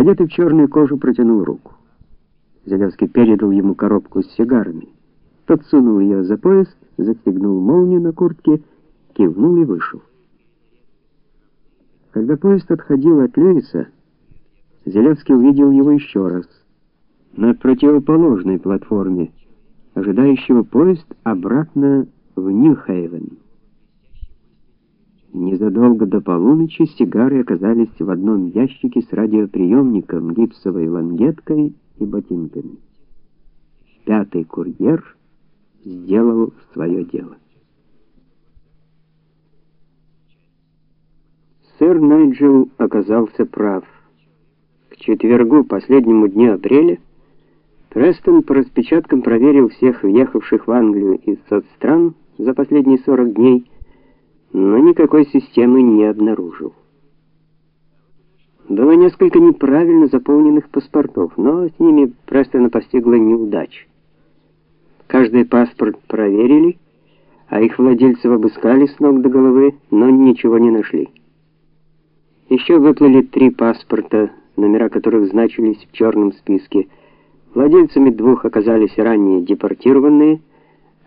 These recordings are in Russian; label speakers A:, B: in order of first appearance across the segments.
A: Одетый в черную кожу протянул руку. Залевский передал ему коробку с сигарами. Тот сунул ее за пояс, застегнул молнию на куртке, кивнул и вышел. Когда поезд отходил от Льюиса, Зелевский увидел его еще раз на противоположной платформе, ожидающего поезд обратно в Нью-Хейвен. Незадолго до полуночи сигары оказались в одном ящике с радиоприемником, гипсовой лангеткой и ботинками. Пятый курьер сделал свое дело. Сэр Найджел оказался прав. К четвергу, последнему дню апреля, Престон по распечаткам проверил всех въехавших в Англию из соцстран за последние 40 дней, но никакой системы не обнаружил. Было несколько неправильно заполненных паспортов, но с ними Престона постигла неудача. Каждый паспорт проверили, а их владельцев обыскали с ног до головы, но ничего не нашли. Еще выплыли три паспорта, номера которых значились в черном списке. Владельцами двух оказались ранее депортированные,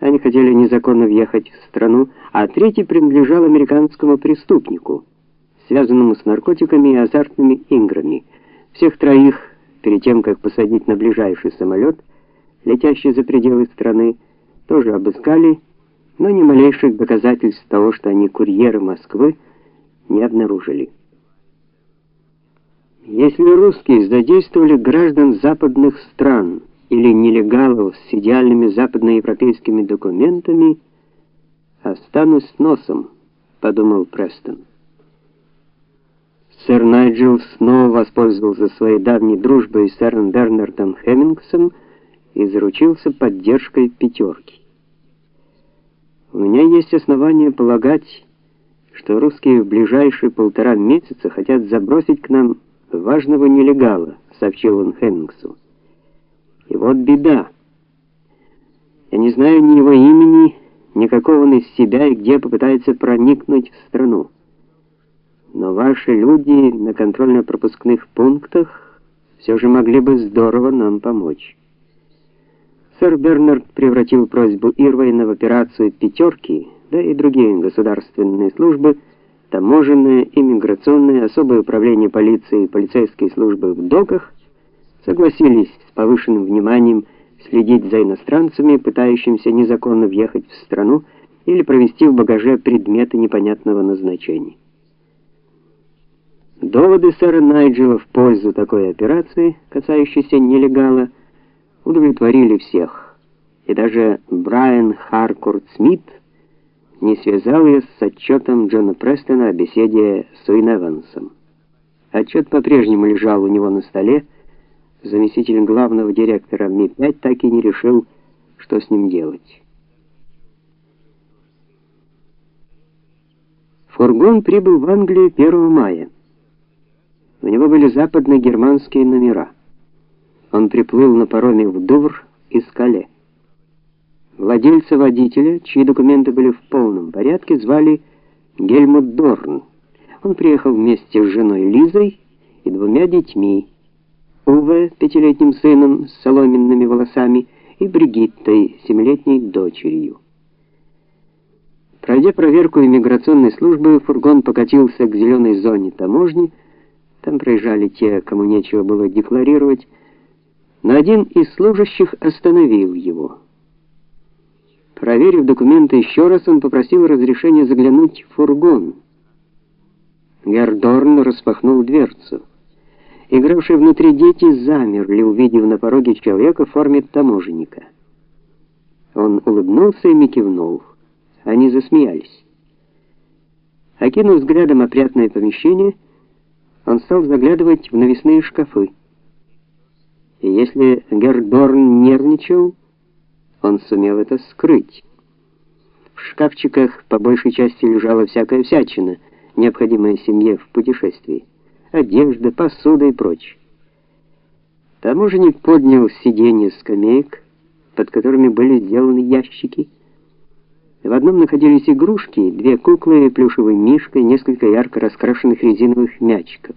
A: они хотели незаконно въехать в страну, а третий принадлежал американскому преступнику, связанному с наркотиками и азартными играми. Всех троих, перед тем как посадить на ближайший самолет, летящий за пределы страны, тоже обыскали, но ни малейших доказательств того, что они курьеры Москвы, не обнаружили. Если русские задействовали граждан западных стран или нелегалов с идеальными западноевропейскими документами, останусь с носом, подумал Престон. Сэр Найджел снова воспользовался своей давней дружбой с сэром Бернардом Хеммингсом и заручился поддержкой пятерки. У меня есть основания полагать, что русские в ближайшие полтора месяца хотят забросить к нам важного нелегала, сообщил он Хеммингсу. И вот беда. Я не знаю ни его имени, ни какого он из себя и где попытается проникнуть в страну. Но ваши люди на контрольно-пропускных пунктах все же могли бы здорово нам помочь. Сэр Бернард превратил просьбу Ирвейна в операцию «пятерки», да и другие государственные службы – таможенное, иммиграционное, особое управление полиции и полицейские службы в доках согласились с повышенным вниманием следить за иностранцами, пытающимися незаконно въехать в страну или провести в багаже предметы непонятного назначения. Доводы сэра Найджела в пользу такой операции, касающейся нелегала, удовлетворили всех. И даже Брайан Харкорт Смит не связал ее с отчетом Джона Престона о беседе с Уин Эвансом. Отчет по-прежнему лежал у него на столе. Заместитель главного директора Ми-5 так и не решил, что с ним делать. Фургон прибыл в Англию 1 мая. У него были западно-германские номера. Он приплыл на пароме в Дувр из Кале. Владельца водителя, чьи документы были в полном порядке, звали Гельмут Дорн. Он приехал вместе с женой Лизой и двумя детьми: Уве, пятилетним сыном с соломенными волосами, и Бригиттой, семилетней дочерью. Пройдя проверку иммиграционной службы, фургон покатился к зеленой зоне таможни. Там проезжали те, кому нечего было декларировать. Но один из служащих остановил его. Проверив документы еще раз, он попросил разрешения заглянуть в фургон. Гердорн распахнул дверцу. Игравшие внутри дети замерли, увидев на пороге человека в форме таможенника. Он улыбнулся и кивнул. Они засмеялись. Окинув взглядом опрятное помещение, он стал заглядывать в навесные шкафы. И если Гердорн нервничал, он сумел это скрыть. В шкафчиках по большей части лежала всякая всячина, необходимая семье в путешествии: одежда, посуда и прочее. Таможенник поднял сиденье скамеек, под которыми были сделаны ящики. В одном находились игрушки, две куклы, плюшевый мишка и несколько ярко раскрашенных резиновых мячиков.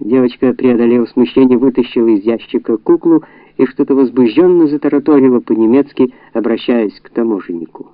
A: Девочка, преодолев смущение, вытащила из ящика куклу и что-то возбужденно затараторила по-немецки, обращаясь к таможеннику.